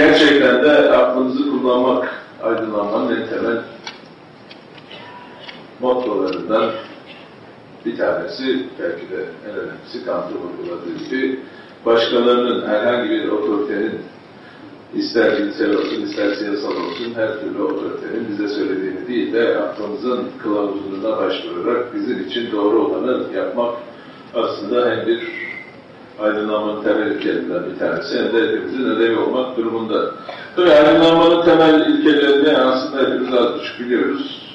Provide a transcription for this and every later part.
gerçekten de aklımızı kullanmak aydınlanmanın en temel mottolarından bir tanesi, belki de en önemlisi Kant'ın vurguladığı gibi, başkalarının, herhangi bir otoritenin, ister cinsel olsun, ister siyasal olsun, her türlü otoritenin bize söylediğini değil de aklımızın kılavuzluğuna başvurarak bizim için doğru olanı yapmak aslında hem bir aydınlanmanın temel ilkelerinden bir tanesi hem de hepimizin ödevi olmak durumunda. Tabii aydınlanmanın temel ilkelerini aslında hepimiz az buçuk biliyoruz.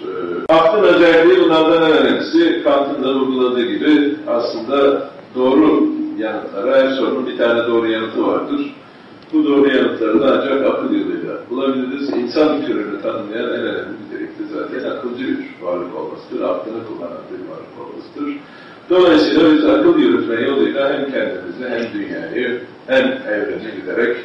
Ee, Aklın özelliği bunlardan en önemlisi Kant'ın da vurguladığı gibi aslında doğru yanıtlara her sorunun bir tane doğru yanıtı vardır. Bu doğru yanıtları da ancak akıl yoluyla bulabiliriz. İnsan türünü tanımlayan en önemli nitelikte zaten akılcı bir varlık olmasıdır. Aklını kullanan bir varlık olmasıdır. Dolayısıyla biz akıl yürütme yoluyla hem kendimizi hem dünyayı hem evreni giderek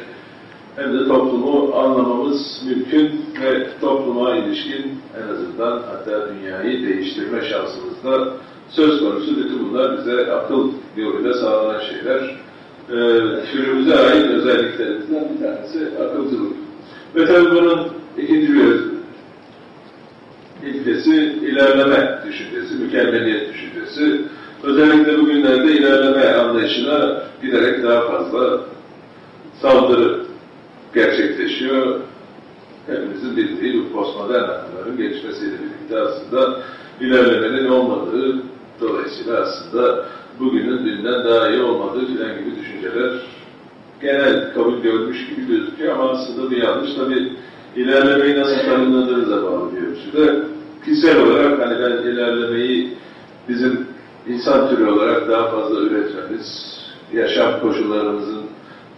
hem de toplumu anlamamız mümkün ve topluma ilişkin en azından hatta dünyayı değiştirme şansımız da söz konusu. Bütün bunlar bize akıl yoluyla sağlanan şeyler. Ee, türümüze ait özelliklerimizden bir tanesi akılcılık. Ve tabii bunun ikinci bir ilkesi ilerleme düşüncesi, mükemmeliyet düşüncesi. Özellikle bugünlerde ilerleme anlayışına giderek daha fazla saldırı gerçekleşiyor. Hepimizin bildiği bu postmodern akımların gelişmesiyle birlikte aslında ilerlemenin olmadığı, dolayısıyla aslında bugünün dünden daha iyi olmadığı filan gibi düşünceler genel kabul görmüş gibi gözüküyor ama aslında bu yanlış. Tabi ilerlemeyi nasıl tanımladığınıza bağlı bir ölçüde. Kişisel olarak hani ben ilerlemeyi bizim insan türü olarak daha fazla üretmemiz, yaşam koşullarımızın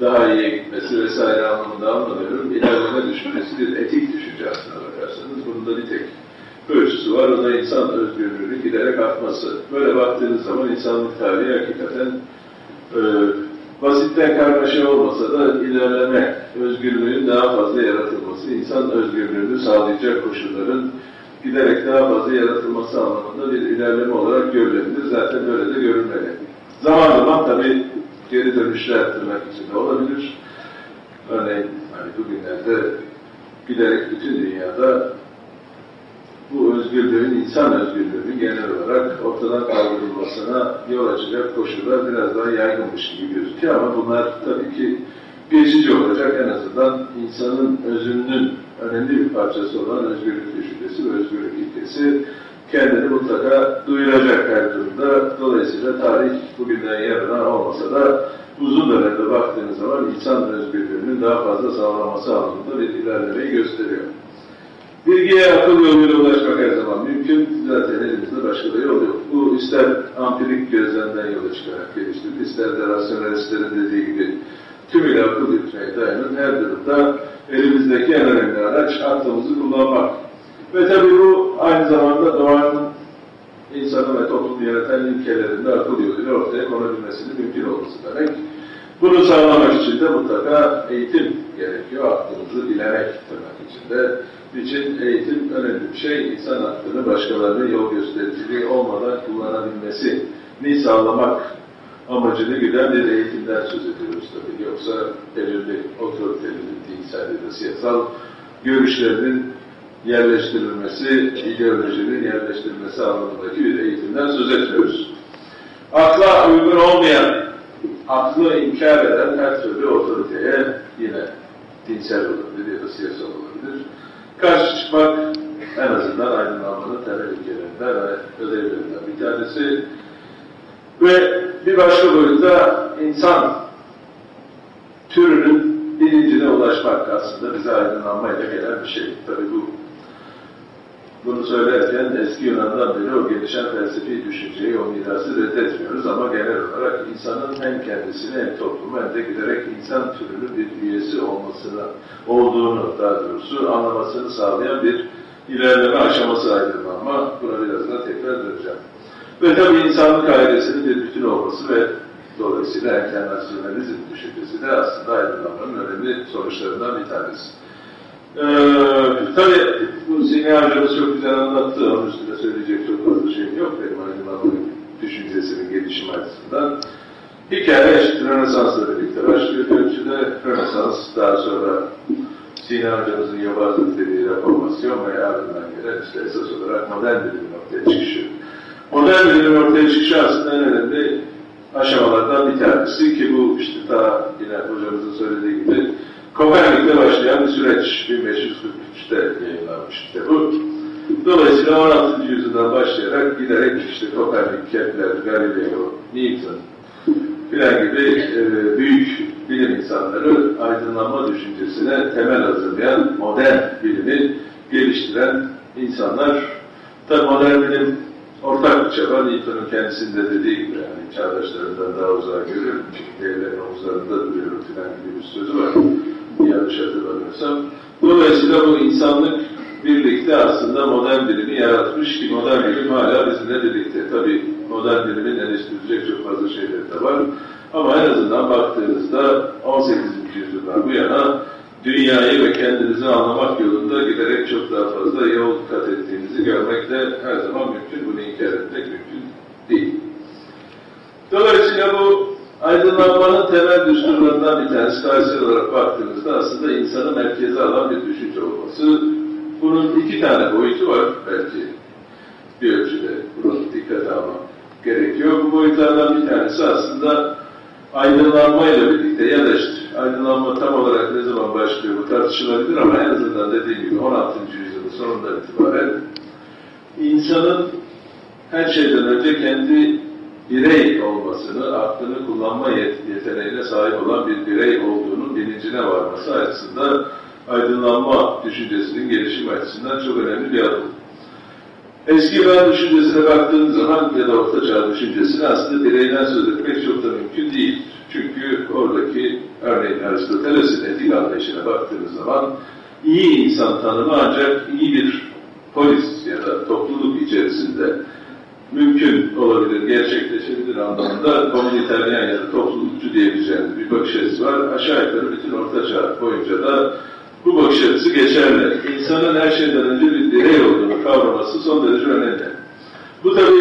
daha iyiye gitmesi vesaire anlamında anlamıyorum. İlerleme düşüncesi bir etik düşünce aslına bakarsanız. Bunun da bir tek ölçüsü var. O da insan özgürlüğünün giderek artması. Böyle baktığınız zaman insanlık tarihi hakikaten e, basitten karmaşa olmasa da ilerleme, özgürlüğün daha fazla yaratılması, insan özgürlüğünü sağlayacak koşulların giderek daha fazla yaratılması anlamında bir ilerleme olarak görülebilir. Zaten böyle de görülmeli. Zaman zaman tabii geri dönüşler tırnak içinde olabilir. Örneğin hani bugünlerde giderek bütün dünyada bu özgürlüğün, insan özgürlüğünün genel olarak ortadan kaldırılmasına yol açacak koşullar biraz daha yaygınmış gibi gözüküyor ama bunlar tabii ki geçici olacak en azından insanın özünün önemli bir parçası olan özgürlük düşüncesi ve özgürlük ilkesi kendini mutlaka duyuracak her durumda. Dolayısıyla tarih bugünden yarına olmasa da uzun dönemde baktığınız zaman insan özgürlüğünün daha fazla sağlanması anlamında bir ilerlemeyi gösteriyor. Bilgiye akıl yoluyla ulaşmak her zaman mümkün. Zaten elimizde başka da yol yok. Bu ister ampirik gözlemden yola çıkarak geliştirir, ister de rasyonalistlerin dediği gibi tümüyle akıl yürütmeye dayanın. Her durumda elimizdeki en önemli araç aklımızı kullanmak. Ve tabii bu aynı zamanda doğanın insanı ve toplumu yöneten ilkelerinde akıl yoluyla ortaya konabilmesinin mümkün olması demek. Bunu sağlamak için de mutlaka eğitim gerekiyor. Aklımızı bilerek tırnak içinde. için eğitim önemli bir şey. İnsan aklını başkalarının yol göstericiliği olmadan kullanabilmesini sağlamak amacını güden bir eğitimden söz ediyoruz tabii. Yoksa belirli otoritelerin dinsel ya da siyasal görüşlerinin yerleştirilmesi, ideolojinin yerleştirilmesi anlamındaki bir eğitimden söz etmiyoruz. Akla uygun olmayan, aklı inkar eden her türlü otoriteye yine dinsel olabilir ya da siyasal olabilir. Karşı çıkmak en azından aydınlanmanın temel ilkelerinden ve ödevlerinden bir tanesi. Ve bir başka boyutta insan türünün bilincine ulaşmak aslında bize aydınlanmayla gelen bir şey. Tabii bu bunu söylerken eski Yunan'dan beri o gelişen felsefi düşünceyi, o mirası reddetmiyoruz ama genel olarak insanın hem kendisini hem toplumu hem de giderek insan türünün bir üyesi olmasını, olduğunu daha doğrusu anlamasını sağlayan bir ilerleme aşaması aydınlanma. Buna biraz daha tekrar döneceğim. Ve tabii insanlık ailesinin bir bütün olması ve dolayısıyla enternasyonalizm düşüncesi de aslında aydınlanmanın önemli sonuçlarından bir tanesi. Ee, tabii bu Ziya Hocamız çok güzel anlattı. Onun üstüne söyleyecek çok fazla şeyim yok benim aydınlanma düşüncesinin gelişimi açısından. hikaye eşittir Rönesans'la birlikte başlıyor ölçüde. Rönesans daha sonra Sina hocamızın yobazlık dediği reformasyon ve ardından gelen işte esas olarak modern bilimin ortaya çıkışı. Modern bilimin ortaya çıkışı aslında en önemli aşamalardan bir tanesi ki bu işte daha yine hocamızın söylediği gibi Kopernik'te başlayan bir süreç 1543'te yayınlanmış bu. Dolayısıyla 16. yüzyıldan başlayarak giderek işte Kopernik, Kepler, Galileo, Newton filan gibi e, büyük bilim insanları aydınlanma düşüncesine temel hazırlayan modern bilimi geliştiren insanlar. Tabi modern bilim ortak bir çaba. Newton'un kendisinde dediği gibi yani çağdaşlarından daha uzağa görüyorum. Çünkü devlerin omuzlarında duruyorum filan gibi bir sözü var. Yanlış hatırlamıyorsam. Dolayısıyla bu insanlık birlikte aslında modern bilimi yaratmış ki modern bilim hala bizimle birlikte. Tabi modern bilimin eleştirilecek çok fazla şeyleri de var. Ama en azından baktığınızda 18. yüzyıldan bu yana dünyayı ve kendinizi anlamak yolunda giderek çok daha fazla yol kat ettiğinizi görmek de her zaman mümkün. Bunu inkar etmek mümkün değil. Dolayısıyla bu aydınlanmanın temel düsturlarından bir tanesi tarihsel olarak baktığınızda aslında insanı merkeze alan bir düşünce olması. Bunun iki tane boyutu var belki bir ölçüde. Bunu dikkate almak gerekiyor. Bu boyutlardan bir tanesi aslında aydınlanmayla birlikte ya da işte aydınlanma tam olarak ne zaman başlıyor bu tartışılabilir ama en azından dediğim gibi 16. yüzyılın sonundan itibaren insanın her şeyden önce kendi birey olmasını, aklını kullanma yet yeteneğine sahip olan bir birey olduğunun bilincine varması açısından aydınlanma düşüncesinin gelişim açısından çok önemli bir adım. Eski Yunan düşüncesine baktığınız zaman ya da Orta Çağ düşüncesine aslında bireyden söz etmek çok da mümkün değil. Çünkü oradaki örneğin Aristoteles'in etik anlayışına baktığınız zaman iyi insan tanımı ancak iyi bir polis ya da topluluk içerisinde mümkün olabilir, gerçekleşebilir anlamında komüniteryen ya da toplulukçu diyebileceğimiz bir bakış açısı var. Aşağı yukarı bütün Orta Çağ boyunca da bu bakış açısı geçerli. İnsanın her şeyden önce bir birey olduğunu kavraması son derece önemli. Bu tabi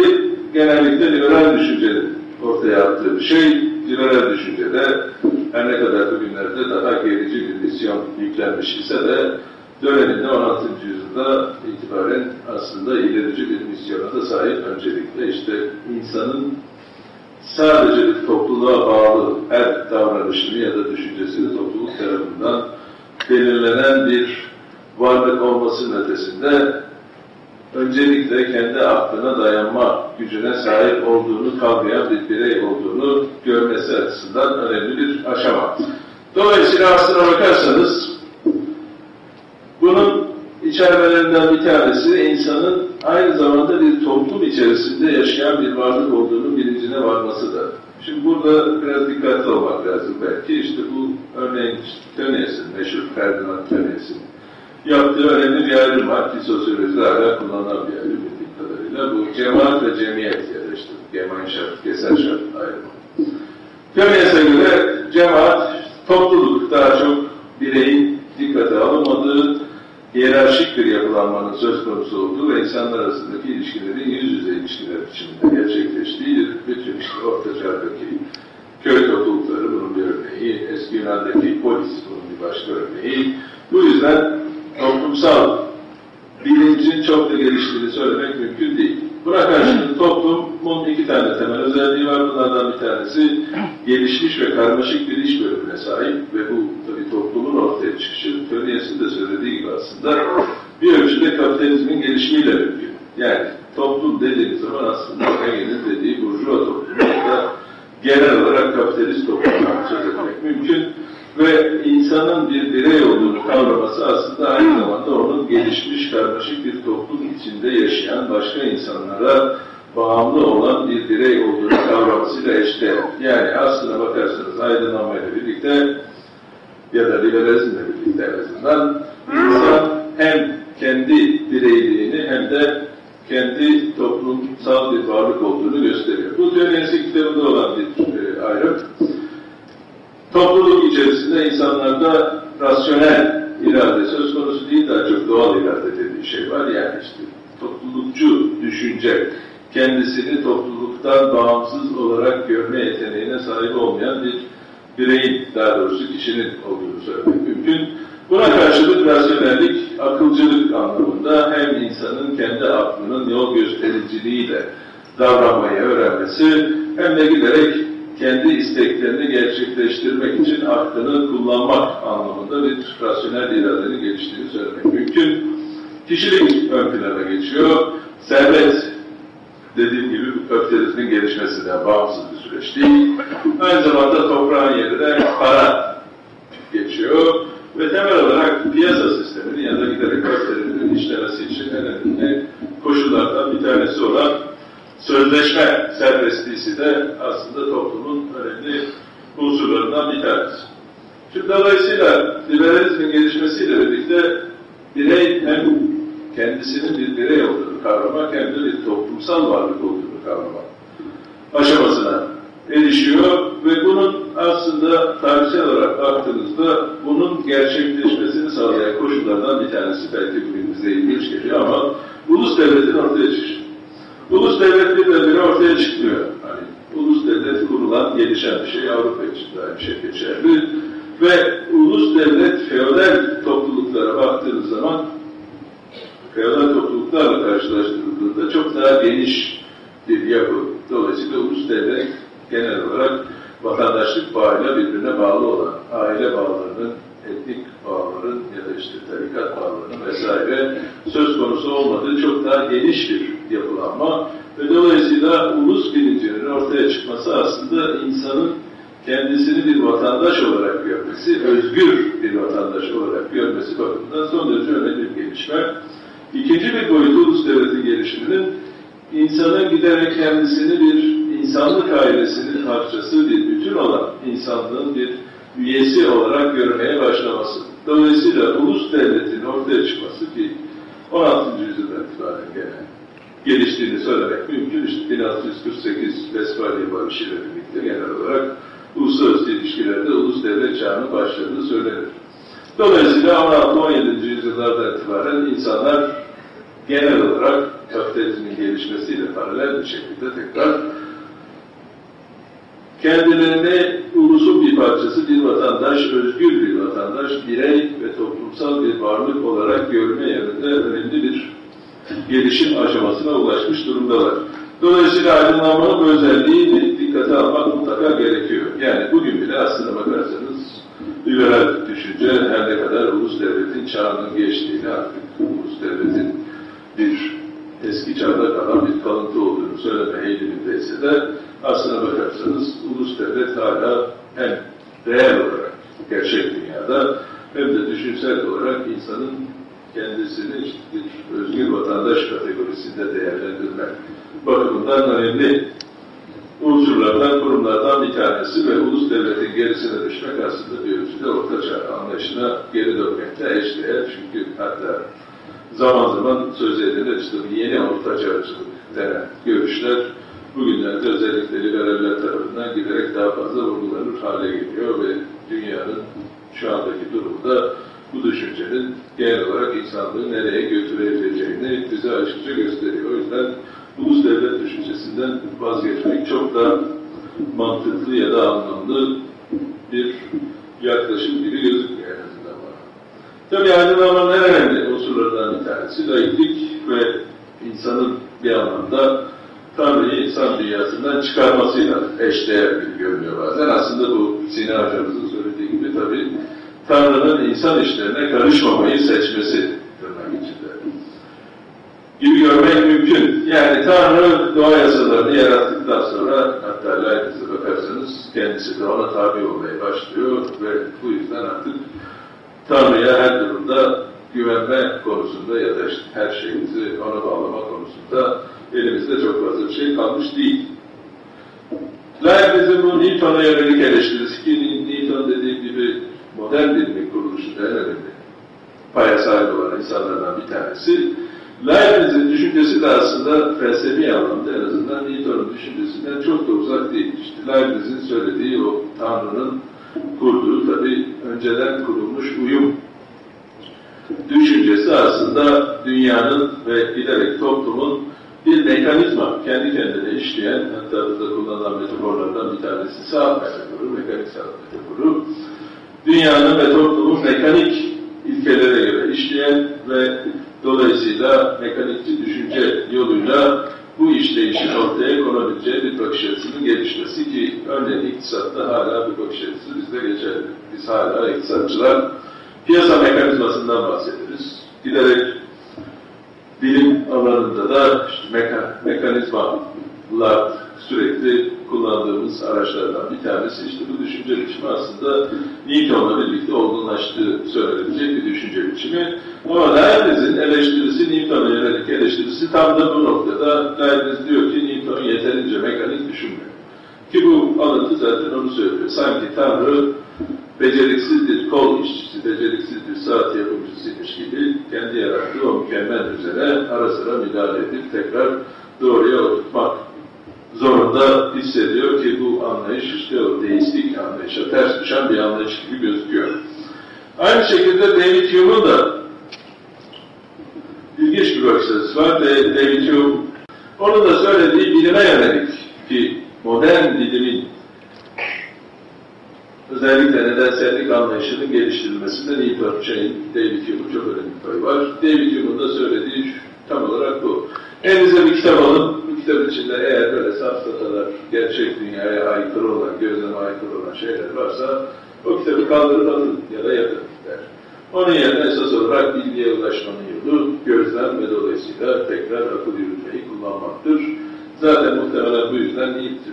genellikle liberal düşüncenin ortaya attığı bir şey. Liberal düşüncede her ne kadar bugünlerde daha gerici bir misyon yüklenmiş ise de döneminde 16. yüzyılda itibaren aslında ilerici bir misyona da sahip öncelikle işte insanın sadece bir topluluğa bağlı her davranışını ya da düşüncesini topluluk tarafından belirlenen bir varlık olmasının ötesinde öncelikle kendi aklına dayanma gücüne sahip olduğunu kavrayan bir birey olduğunu görmesi açısından önemli bir aşama. Dolayısıyla aslına bakarsanız bunun içermelerinden bir tanesi insanın aynı zamanda bir toplum içerisinde yaşayan bir varlık olduğunu bilincine varmasıdır. Şimdi burada biraz dikkatli olmak lazım belki. İşte bu örneğin Tönnies'in, meşhur Ferdinand Tönnies'in yaptığı önemli bir ayrım var ki sosyolojide hala kullanılan bir ayrım bildiğim kadarıyla. Bu cemaat ve cemiyet ya da işte Gemeinschaft, Gesellschaft ayrımı. Tönnies'e göre cemaat, topluluk daha çok bireyin dikkate alınmadığı, hiyerarşik bir yapılanmanın söz konusu olduğu ve insanlar arasındaki ilişkilerin yüz yüze ilişkiler içinde gerçekleştiği bütün işte Orta Çağ'daki köy toplulukları bunun bir örneği, eski Yunan'daki polis bunun bir başka örneği. Bu yüzden toplumsal bilincin çok da geliştiğini söylemek mümkün değil. Buna karşılık toplumun iki tane temel özelliği var. Bunlardan bir tanesi gelişmiş ve karmaşık bir iş bölümüne sahip ve bu tabii toplumun ortaya çıkışı Tönnies'in de söylediği gibi aslında bir ölçüde kapitalizmin gelişimiyle mümkün. Yani toplum dediğiniz zaman aslında Hegel'in dediği burjuva toplumu da genel olarak kapitalist toplumdan söz etmek mümkün ve insanın bir birey olduğunu kavraması aslında aynı zamanda onun gelişmiş, karmaşık bir toplum içinde yaşayan başka insanlara bağımlı olan bir birey olduğunu kavramasıyla eşdeğer. Yani aslına bakarsanız aydınlanmayla birlikte ya da liberalizmle birlikte en azından insan hem kendi bireyliğini hem de kendi toplumsal bir varlık olduğunu gösteriyor. Bu Tönnies'in kitabında olan bir e, ayrım topluluk içerisinde insanlarda rasyonel irade söz konusu değil daha çok doğal irade dediği şey var. Yani işte toplulukçu düşünce kendisini topluluktan bağımsız olarak görme yeteneğine sahip olmayan bir bireyin, daha doğrusu kişinin olduğunu söylemek mümkün. Buna karşılık rasyonellik, akılcılık anlamında hem insanın kendi aklının yol göstericiliğiyle davranmayı öğrenmesi hem de giderek kendi isteklerini gerçekleştirmek için aklını kullanmak anlamında bir rasyonel iradenin geliştiğini söylemek mümkün. Kişilik ön plana geçiyor. Servet dediğim gibi kapitalizmin gelişmesinden bağımsız bir süreç değil. Aynı zamanda toprağın yerine para geçiyor ve temel olarak piyasa sisteminin ya da giderek kapitalizmin işlemesi için en önemli koşullardan bir tanesi olan sözleşme serbestliği de aslında toplumun önemli unsurlarından bir tanesi. Şimdi dolayısıyla liberalizmin gelişmesiyle birlikte birey hem kendisinin bir birey olduğunu kavramak hem de bir toplumsal varlık olduğunu kavramak aşamasına erişiyor ve bunun aslında tarihsel olarak baktığınızda bunun gerçekleşmesini sağlayan koşullardan bir tanesi belki bize ilginç geliyor ama ulus devletin ortaya çıkışı. Ulus devlet birdenbire ortaya çıkmıyor. Hani ulus devlet kurulan, gelişen bir şey Avrupa için de aynı şey geçerli. Ve ulus devlet feodal topluluklara baktığınız zaman feodal topluluklarla karşılaştırıldığında çok daha geniş bir yapı. Dolayısıyla ulus devlet genel olarak vatandaşlık bağıyla birbirine bağlı olan aile bağlarının, etnik bağların ya da işte tarikat bağlarının vesaire söz konusu olmadığı çok daha geniş bir yapılanma ve dolayısıyla ulus bilincinin ortaya çıkması aslında insanın kendisini bir vatandaş olarak görmesi, özgür bir vatandaş olarak görmesi bakımından son derece önemli bir gelişme. İkinci bir boyutu ulus devletin gelişiminin insanın giderek kendisini bir insanlık ailesinin parçası, bir bütün olan insanlığın bir üyesi olarak görmeye başlaması. Dolayısıyla ulus devletin ortaya çıkması ki 16. yüzyıldan itibaren gene geliştiğini söylemek mümkün. İşte 1648 Vesfalya Barışı ile birlikte genel olarak uluslararası ilişkilerde ulus devlet çağının başladığını söylenir. Dolayısıyla 16-17. yüzyıllardan itibaren insanlar genel olarak kapitalizmin gelişmesiyle paralel bir şekilde tekrar kendilerini ulusun bir parçası, bir vatandaş, özgür bir vatandaş, birey ve toplumsal bir varlık olarak görme yönünde önemli bir gelişim aşamasına ulaşmış durumdalar. Dolayısıyla aydınlanmanın bu özelliğini dikkate almak mutlaka gerekiyor. Yani bugün bile aslında bakarsanız liberal düşünce her ne kadar ulus devletin çağının geçtiğini artık ulus devletin bir eski çağda kalan bir kalıntı olduğunu söyleme eğilimindeyse de aslına bakarsanız ulus devlet hala hem değer olarak gerçek dünyada hem de düşünsel olarak insanın kendisini işte özgür vatandaş kategorisinde değerlendirmek bakımından önemli unsurlardan, kurumlardan bir tanesi ve ulus devletin gerisine düşmek aslında bir ölçüde ortaçağ anlayışına geri dönmekte eşdeğer. Çünkü hatta zaman zaman söz edilir işte yeni ortaçağcılık denen görüşler bugünlerde özellikle liberaller tarafından giderek daha fazla vurgulanır hale geliyor ve dünyanın şu andaki durumda bu düşüncenin genel olarak insanlığı nereye götürebileceğini bize açıkça gösteriyor. O yüzden ulus devlet düşüncesinden vazgeçmek çok da mantıklı ya da anlamlı bir yaklaşım gibi gözükmüyor en azından bana. Tabii aydınlanmanın en önemli unsurlarından bir tanesi laiklik ve insanın bir anlamda Tanrı'yı insan dünyasından çıkarmasıyla eşdeğer bir görünüyor bazen. Aslında bu Sina hocamızın söylediği gibi tabii Tanrı'nın insan işlerine karışmamayı seçmesi tırnak içinde. Gibi görmek mümkün. Yani Tanrı doğa yasalarını yarattıktan sonra hatta layıklığa bakarsanız kendisi de ona tabi olmaya başlıyor ve bu yüzden artık Tanrı'ya her durumda güvenme konusunda ya da işte her şeyimizi ona bağlama konusunda elimizde çok fazla bir şey kalmış değil. Leibniz'in bu Newton'a yönelik eleştirisi ki modern bilimin kuruluşunda en önemli paya sahip olan insanlardan bir tanesi. Leibniz'in düşüncesi de aslında felsefi anlamda en azından Newton'un düşüncesinden çok da uzak değil. İşte Leibniz'in söylediği o Tanrı'nın kurduğu tabi önceden kurulmuş uyum düşüncesi aslında dünyanın ve giderek toplumun bir mekanizma, kendi kendine işleyen, hatta burada kullanılan metaforlardan bir tanesi saat metaforu, mekanik saat metaforu. Dünyanın ve toplumun mekanik ilkelere göre işleyen ve dolayısıyla mekanikçi düşünce yoluyla bu işleyişin ortaya konabileceği bir bakış açısının gelişmesi ki örneğin iktisatta hala bir bakış açısı bizde geçerli. Biz hala iktisatçılar piyasa mekanizmasından bahsederiz. Giderek bilim alanında da işte meka, mekanizmalar sürekli kullandığımız araçlardan bir tanesi işte bu düşünce biçimi aslında Newton'la birlikte olgunlaştığı söylenebilecek bir düşünce biçimi. Ama Leibniz'in eleştirisi, Newton'a yönelik eleştirisi tam da bu noktada. Leibniz diyor ki Newton yeterince mekanik düşünmüyor. Ki bu alıntı zaten onu söylüyor. Sanki Tanrı beceriksiz bir kol işçisi, beceriksiz bir saat yapımcısıymış gibi kendi yarattığı o mükemmel düzene ara sıra müdahale edip tekrar doğruya oturtmak zorunda hissediyor ki bu anlayış işte o deistik anlayışa ters düşen bir anlayış gibi gözüküyor. Aynı şekilde David Hume'un da ilginç bir bakış açısı var. David Hume onun da söylediği bilime yönelik ki modern bilimin özellikle nedensellik anlayışının geliştirilmesinde Newton şeyin, David Hume'un çok önemli payı var. David Hume'un da söylediği tam olarak bu. Elinize bir kitap alın, bu kitap içinde eğer böyle safsatalar, gerçek dünyaya aykırı olan, gözleme aykırı olan şeyler varsa o kitabı kaldırıp alın ya da yakın der. Onun yerine esas olarak bilgiye ulaşmanın yolu gözlem ve dolayısıyla tekrar akıl yürütmeyi kullanmaktır. Zaten muhtemelen bu yüzden Nietzsche,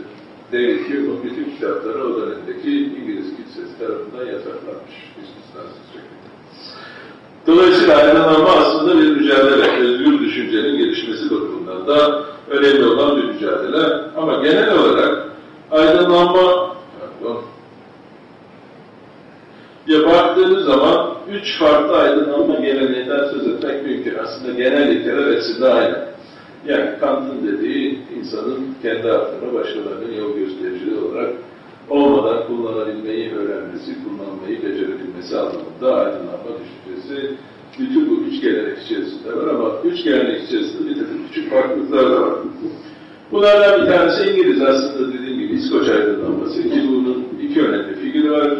David Hume'un bütün kitapları o dönemdeki İngiliz kilisesi tarafından yasaklanmış. İstisnasız şekilde. Dolayısıyla aydınlanma aslında bir mücadele, özgür düşüncenin gelişmesi bakımından da önemli olan bir mücadele. Ama genel olarak aydınlanma, pardon, ya baktığınız zaman üç farklı aydınlanma geleneğinden söz etmek mümkün. Aslında genel ilkeler hepsinde aynı. Yani Kant'ın dediği insanın kendi aklına başkalarının yol göstericiliği olarak olmadan kullanabilmeyi öğrenmesi, kullanmayı becerebilmesi anlamında aydınlanma düşüncesi bütün bu üç gelenek içerisinde var ama üç gelenek içerisinde bir takım küçük farklılıklar da var. Bunlardan bir tanesi İngiliz aslında dediğim gibi İskoç aydınlanması ki bunun iki önemli figürü var.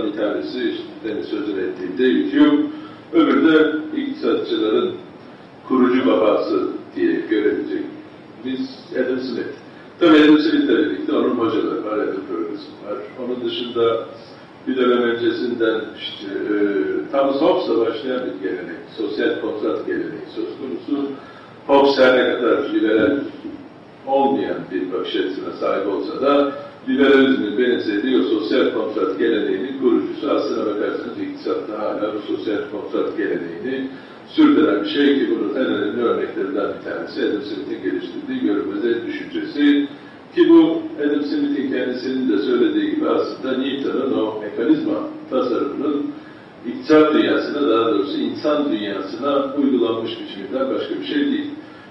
Bunlardan bir tanesi işte sözünü ettiğim David Hume, öbürü de iktisatçıların kurucu babası diye görebilecek biz Adam Smith. Tabii Adam Smith'le birlikte onun hocaları var, Adam Ferguson var. Onun dışında bir dönem öncesinden işte, e, Thomas Hobbes'la başlayan bir gelenek, sosyal kontrat geleneği söz konusu. Hobbes her ne kadar liberal olmayan bir bakış açısına sahip olsa da liberalizmin benimsediği o sosyal kontrat geleneğinin kurucusu aslına bakarsanız iktisatta hala bu sosyal kontrat geleneğini sürdüren bir şey ki bunun en önemli örneklerinden bir tanesi Adam Smith'in geliştirdiği görünmez düşüncesi ki bu Adam Smith'in kendisinin de söylediği gibi aslında Newton'un o mekanizma tasarımının iktisat dünyasına daha doğrusu insan dünyasına uygulanmış biçiminden başka bir şey değil.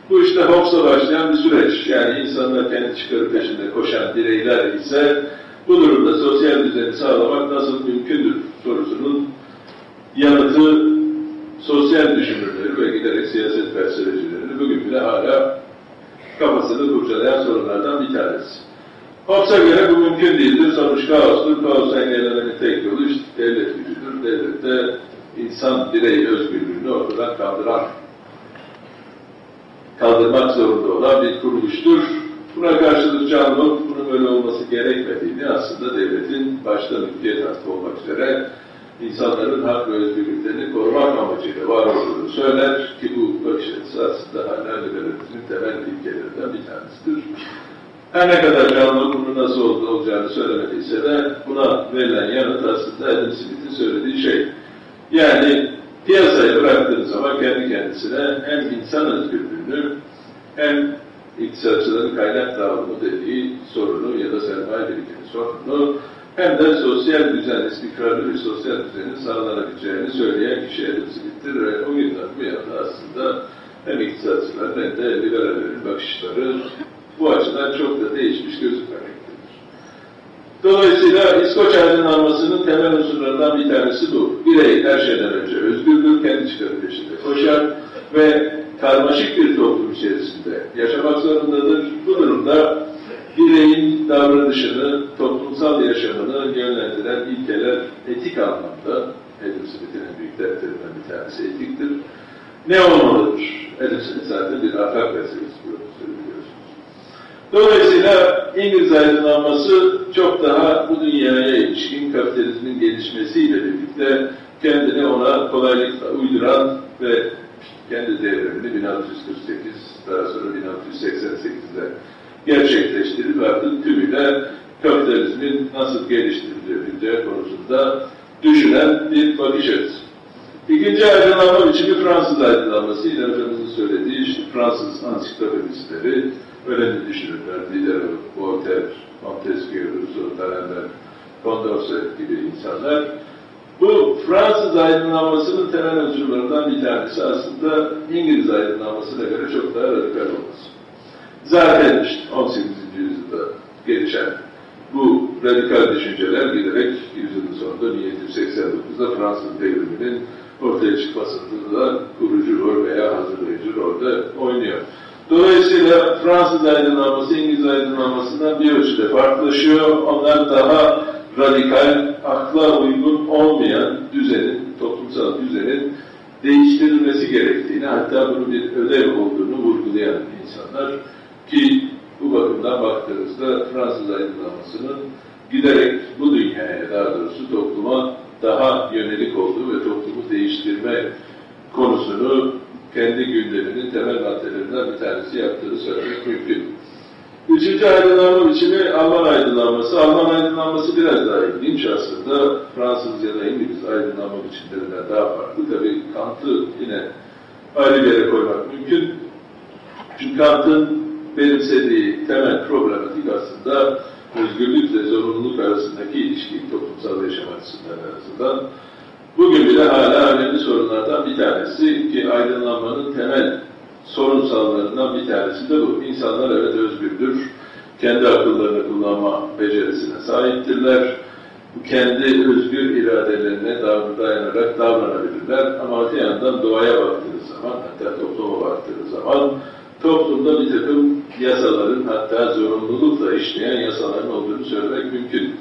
Bu işte Hobbes'la başlayan bir süreç. Yani insanlar kendi çıkarı peşinde koşan bireyler ise bu durumda sosyal düzeni sağlamak nasıl mümkündür sorusunun yanıtı sosyal düşünürleri ve giderek siyaset felsefecilerini bugün bile hala kafasını kurcalayan sorunlardan bir tanesi. Hobbes'a göre bu mümkün değildir. Sonuç kaostur. Kaosu engellemenin tek yolu işte devlet gücüdür. Devlet de insan birey özgürlüğünü ortadan kaldıran kaldırmak zorunda olan bir kuruluştur. Buna karşılık Locke bunun böyle olması gerekmediğini aslında devletin başta mülkiyet hakkı olmak üzere insanların hak ve özgürlüklerini korumak amacıyla var olduğunu söyler ki bu bakış açısı aslında hala liberalizmin temel ilkelerinden bir tanesidir. Her ne kadar canlı bunun nasıl olacağını söylemediyse de buna verilen yanıt aslında Adam Smith'in söylediği şey. Yani piyasaya bıraktığınız zaman kendi kendisine hem insan özgürlüğünü hem iktisatçıların kaynak dağılımı dediği sorunu ya da sermaye birikimi sorunu hem de sosyal düzen, istikrarlı bir sosyal düzenin sağlanabileceğini söyleyen kişi Adam Smith'tir ve o günden bu yana aslında hem iktisatçıların hem de liberallerin bakışları bu açıdan çok da değişmiş gözükmemektedir. Dolayısıyla İskoç aydınlanmasının temel unsurlarından bir tanesi bu. Birey her şeyden önce özgürdür, kendi çıkarı peşinde koşar ve karmaşık bir toplum içerisinde yaşamak zorundadır. Bu durumda bireyin davranışını, toplumsal yaşamını yönlendiren ilkeler etik anlamda, Adam Smith'in büyük dertlerinden bir tanesi etiktir. Ne olmalıdır? Adam Smith zaten bir ahlak meselesi biliyorsunuz. Dolayısıyla İngiliz aydınlanması çok daha bu dünyaya ilişkin kapitalizmin gelişmesiyle birlikte kendini ona kolaylıkla uyduran ve kendi devrimini 1648, daha sonra 1688'de gerçekleştirip artık tümüyle kapitalizmin nasıl geliştirilebileceği konusunda düşünen bir bakış açısı. İkinci aydınlanma biçimi Fransız aydınlanması. Yine hocamızın söylediği işte Fransız ansiklopedistleri, önemli düşünürler, Diderot, Voltaire, Montesquieu, Rousseau, D'Alembert, Condorcet gibi insanlar bu Fransız aydınlanmasının temel unsurlarından bir tanesi aslında İngiliz aydınlanmasına göre çok daha radikal olması. Zaten işte 18. yüzyılda gelişen bu radikal düşünceler giderek yüzyılın sonunda 1789'da Fransız devriminin ortaya çıkmasında da kurucu rol veya hazırlayıcı rolde oynuyor. Dolayısıyla Fransız aydınlanması İngiliz aydınlanmasından bir ölçüde farklılaşıyor. Onlar daha radikal, akla uygun olmayan düzenin, toplumsal düzenin değiştirilmesi gerektiğini, hatta bunun bir ödev olduğunu vurgulayan insanlar ki bu bakımdan baktığınızda Fransız aydınlanmasının giderek bu dünyaya, daha doğrusu topluma daha yönelik olduğu ve toplumu değiştirme konusunu kendi gündeminin temel maddelerinden bir tanesi yaptığını söylemek mümkün. Üçüncü aydınlanma biçimi Alman aydınlanması. Alman aydınlanması biraz daha ilginç aslında. Fransız ya da İngiliz aydınlanma biçimlerinden daha farklı. Tabii Kant'ı yine ayrı bir yere koymak mümkün. Çünkü Kant'ın benimsediği temel problematik aslında özgürlükle zorunluluk arasındaki ilişki toplumsal yaşam açısından en azından. Bugün bile hala önemli sorunlardan bir tanesi ki aydınlanmanın temel sorunsallarından bir tanesi de bu. İnsanlar evet özgürdür, kendi akıllarını kullanma becerisine sahiptirler, kendi özgür iradelerine dayanarak davranabilirler ama öte yandan doğaya baktığınız zaman, hatta topluma baktığınız zaman toplumda bir takım yasaların hatta zorunlulukla işleyen yasaların olduğunu söylemek mümkün.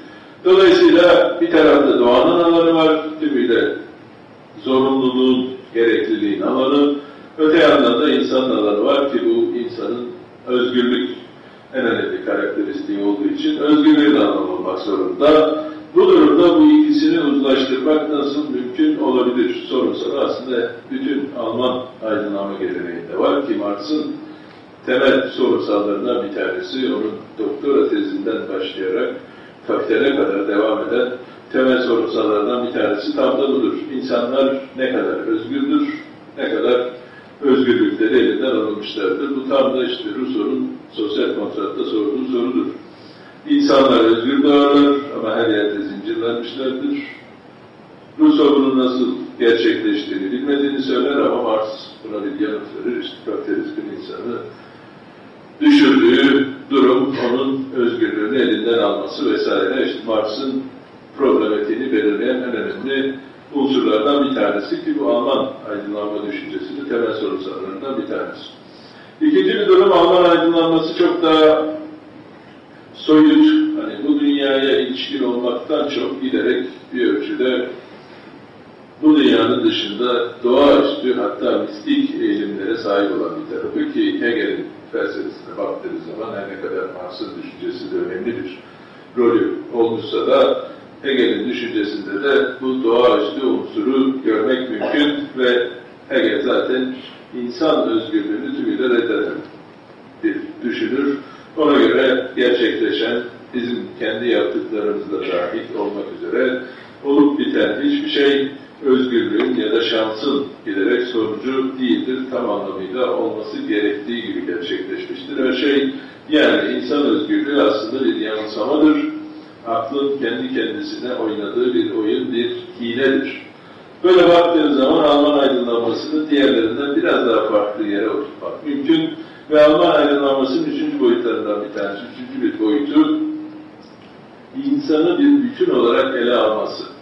Dolayısıyla bir tarafta doğanın alanı var, tümüyle zorunluluğun, gerekliliğin alanı, öte yandan da insanın alanı var ki bu insanın özgürlük en önemli karakteristiği olduğu için özgürlüğün alanı olmak zorunda. Bu durumda bu ikisini uzlaştırmak nasıl mümkün olabilir? Sorusu aslında bütün Alman aydınlanma geleneğinde var ki Marx'ın temel sorunsallarından bir tanesi onun doktora tezinden başlayarak kapitale kadar devam eden temel sorunsallardan bir tanesi tam da budur. İnsanlar ne kadar özgürdür, ne kadar özgürlükleri elinden alınmışlardır. Bu tam da işte Rousseau'nun sosyal kontratta sorduğu sorudur. İnsanlar özgür doğarlar ama her yerde zincirlenmişlerdir. Rousseau bunun nasıl gerçekleştiğini bilmediğini söyler ama Marx buna bir yanıt verir. İşte kapitalizmin insanı düşürdüğü durum onun özgürlüğünü elinden alması vesaire. İşte Marx'ın problematiğini belirleyen en önemli unsurlardan bir tanesi ki bu Alman aydınlanma düşüncesinin temel sorunsallarından bir tanesi. İkinci bir durum Alman aydınlanması çok daha soyut, hani bu dünyaya ilişkin olmaktan çok giderek bir ölçüde bu dünyanın dışında doğaüstü hatta mistik eğilimlere sahip olan bir tarafı ki Hegel'in felsefesine baktığınız zaman her ne kadar Marx'ın düşüncesi de önemli bir rolü olmuşsa da Hegel'in düşüncesinde de bu doğaüstü unsuru görmek mümkün ve Hegel zaten insan özgürlüğünü tümüyle reddeden bir düşünür. Ona göre gerçekleşen bizim kendi yaptıklarımızla dahil olmak üzere olup biten hiçbir şey özgürlüğün ya da şansın giderek sonucu değildir. Tam anlamıyla olması gerektiği gibi gerçekleşmiştir. Her şey yani insan özgürlüğü aslında bir yansımadır. Aklın kendi kendisine oynadığı bir oyun, bir hiledir. Böyle baktığınız zaman Alman aydınlanmasını diğerlerinden biraz daha farklı yere oturtmak mümkün. Ve Alman aydınlanmasının üçüncü boyutlarından bir tanesi, üçüncü bir boyutu insanı bir bütün olarak ele alması.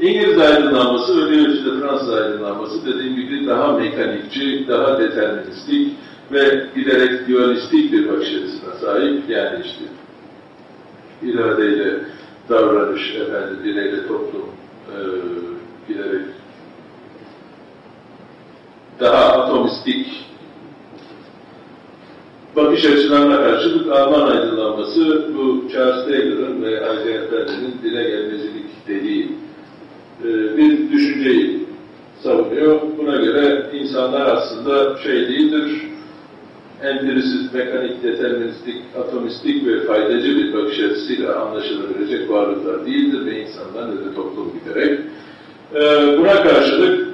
İngiliz aydınlanması, öyle ölçüde Fransız aydınlanması dediğim gibi daha mekanikçi, daha deterministik ve giderek dualistik bir bakış açısına sahip. Yani işte iradeyle davranış, efendim, bireyle toplum e, giderek daha atomistik bakış açılarına karşılık Alman aydınlanması bu Charles Taylor'ın ve Isaiah Berlin'in dile gelmecilik dediği bir düşünceyi savunuyor. Buna göre insanlar aslında şey değildir, empirisiz, mekanik, deterministik, atomistik ve faydacı bir bakış açısıyla anlaşılabilecek varlıklar değildir ve insanlar ne de toplum giderek. E, buna karşılık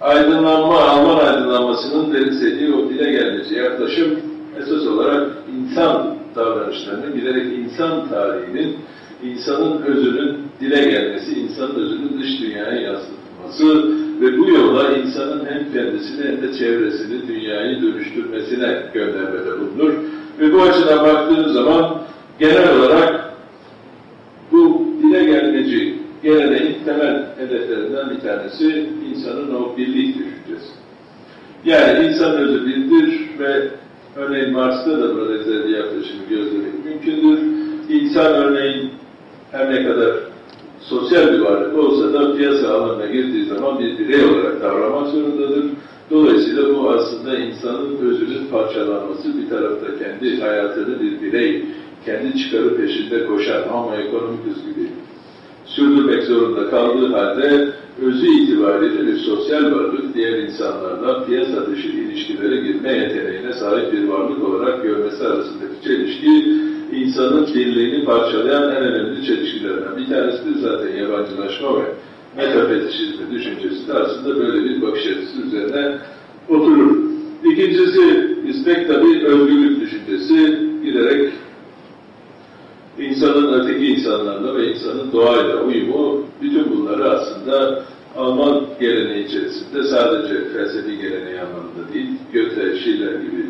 aydınlanma, Alman aydınlanmasının benimsediği o dile gelmesi yaklaşım esas olarak insan davranışlarının, giderek insan tarihinin, insanın özünün dile gelmesi, insanın özünün dış dünyaya yansıtılması ve bu yolla insanın hem kendisini hem de çevresini, dünyayı dönüştürmesine göndermede bulunur. Ve bu açıdan baktığınız zaman genel olarak bu dile gelmeci geleneğin temel hedeflerinden bir tanesi insanın o birlik düşüncesi. Yani insan özü birdir ve örneğin Mars'ta da bir yaklaşımı gözlemek mümkündür. İnsan örneğin her ne kadar sosyal bir varlık olsa da piyasa alanına girdiği zaman bir birey olarak davranmak zorundadır. Dolayısıyla bu aslında insanın özünün parçalanması, bir tarafta kendi hayatını bir birey, kendi çıkarı peşinde koşan homo economicus gibi sürdürmek zorunda kaldığı halde özü itibariyle bir sosyal varlık diğer insanlarla piyasa dışı ilişkilere girme yeteneğine sahip bir varlık olarak görmesi arasındaki çelişki insanın birliğini parçalayan en önemli çelişkilerden bir tanesidir zaten yabancılaşma ve metafetişizmi düşüncesi de aslında böyle bir bakış açısı üzerine oturur. İkincisi istek tabi özgürlük düşüncesi giderek insanın öteki insanlarla ve insanın doğayla uyumu, bütün bunları aslında Alman geleneği içerisinde sadece felsefi geleneği anlamında değil, Goethe, Schiller gibi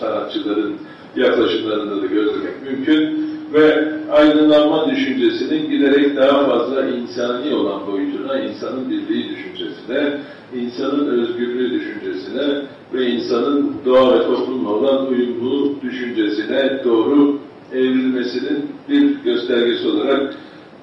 sanatçıların yaklaşımlarında da gözlemek mümkün. Ve aydınlanma düşüncesinin giderek daha fazla insani olan boyutuna, insanın birliği düşüncesine, insanın özgürlüğü düşüncesine ve insanın doğa ve toplumla olan uyumlu düşüncesine doğru evrilmesinin bir göstergesi olarak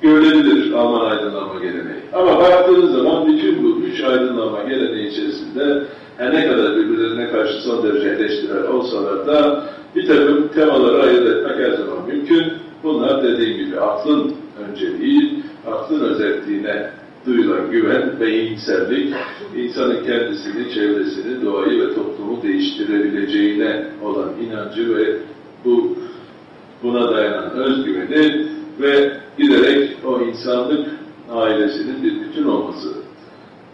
görülebilir Alman aydınlanma geleneği. Ama baktığınız zaman bütün bu üç aydınlanma geleneği içerisinde her ne kadar birbirlerine karşı son derece eleştirel olsalar da bir takım temaları ayırt etmek her zaman mümkün. Bunlar dediğim gibi aklın önceliği, aklın özetliğine duyulan güven ve iyimserlik, insanın kendisini, çevresini, doğayı ve toplumu değiştirebileceğine olan inancı ve bu buna dayanan özgüveni ve giderek o insanlık ailesinin bir bütün olması,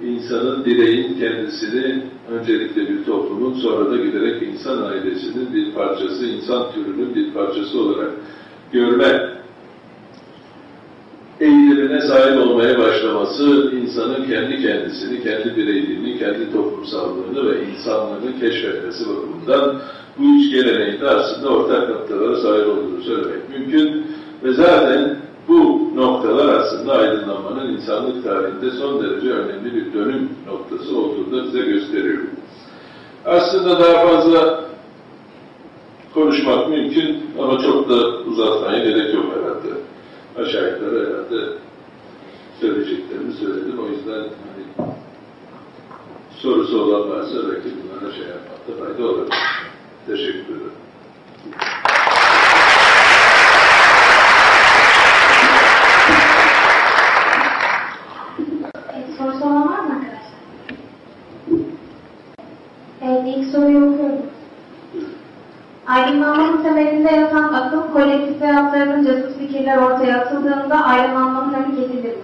insanın, direğin kendisini öncelikle bir toplumun sonra da giderek insan ailesinin bir parçası, insan türünün bir parçası olarak görme eğilimine sahip olmaya başlaması, insanın kendi kendisini, kendi bireyliğini, kendi toplumsallığını ve insanlığını keşfetmesi bakımından bu üç geleneğin de aslında ortak noktalara sahip olduğunu söylemek mümkün. Ve zaten bu noktalar aslında aydınlanmanın insanlık tarihinde son derece önemli bir dönüm noktası olduğunu da bize gösteriyor. Aslında daha fazla konuşmak mümkün ama çok da uzatmaya gerek yok herhalde. Aşağı yukarı herhalde söyleyeceklerimi söyledim. O yüzden hani, sorusu olan varsa belki bunlara şey yapmakta fayda olabilir. Teşekkür ederim. Evet, sorusu olan var mı arkadaşlar? Evet, ilk soruyu okuyorum. Aydınlanmanın temelinde yatan akıl, kolektif hayatlarının casus fikirler ortaya atıldığında aydınlanmanın önü kesilir mi?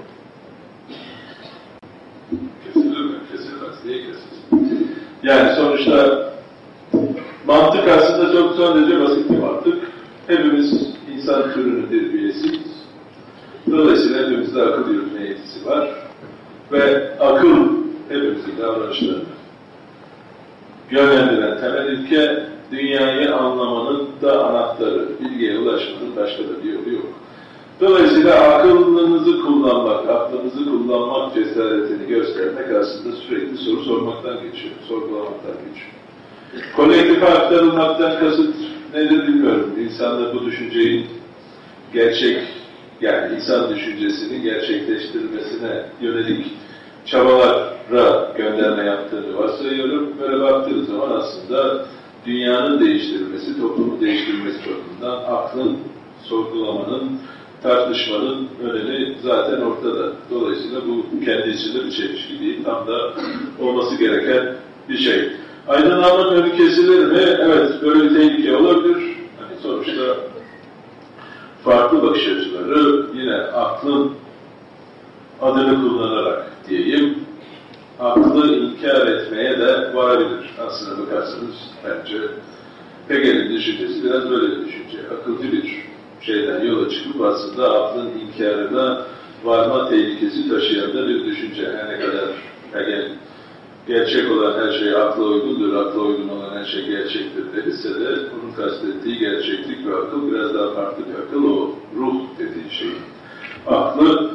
Kesilir mi? Kesilmez. Niye kesilsin? Yani sonuçta mantık aslında çok son derece basit bir mantık. Hepimiz insan türünün bir üyesiyiz. Dolayısıyla hepimizde akıl yürütme yetisi var. Ve akıl hepimizin davranışlarını yönlendiren temel ilke dünyayı anlamanın da anahtarı. Bilgiye ulaşmanın başka da bir yolu yok. Dolayısıyla akıllınızı kullanmak, aklınızı kullanmak cesaretini göstermek aslında sürekli soru sormaktan geçiyor, sorgulamaktan geçiyor. Kolektife aktarılmaktan kasıt nedir bilmiyorum. İnsanda bu düşünceyi gerçek, yani insan düşüncesinin gerçekleştirilmesine yönelik çabalara gönderme yaptığını varsayıyorum. Böyle baktığınız zaman aslında dünyanın değiştirilmesi, toplumu değiştirilmesi bakımından aklın, sorgulamanın, tartışmanın önemi zaten ortada. Dolayısıyla bu kendi içinde bir çelişki değil, tam da olması gereken bir şey. Aydınlanmanın önü kesilir mi? Evet, böyle bir tehlike olabilir. Hani sonuçta farklı bakış açıları yine aklın adını kullanarak diyeyim, aklı inkar etmeye de varabilir. Aslına bakarsanız bence Hegel'in düşüncesi biraz böyle bir düşünce. Akılcı bir şeyden yola çıkıp aslında aklın inkarına varma tehlikesi taşıyan da bir düşünce. Her ne kadar Hegel gerçek olan her şey akla uygundur, akla uygun olan her şey gerçektir dediyse de onun kastettiği gerçeklik ve akıl biraz daha farklı bir akıl, o ruh dediği şey. Aklı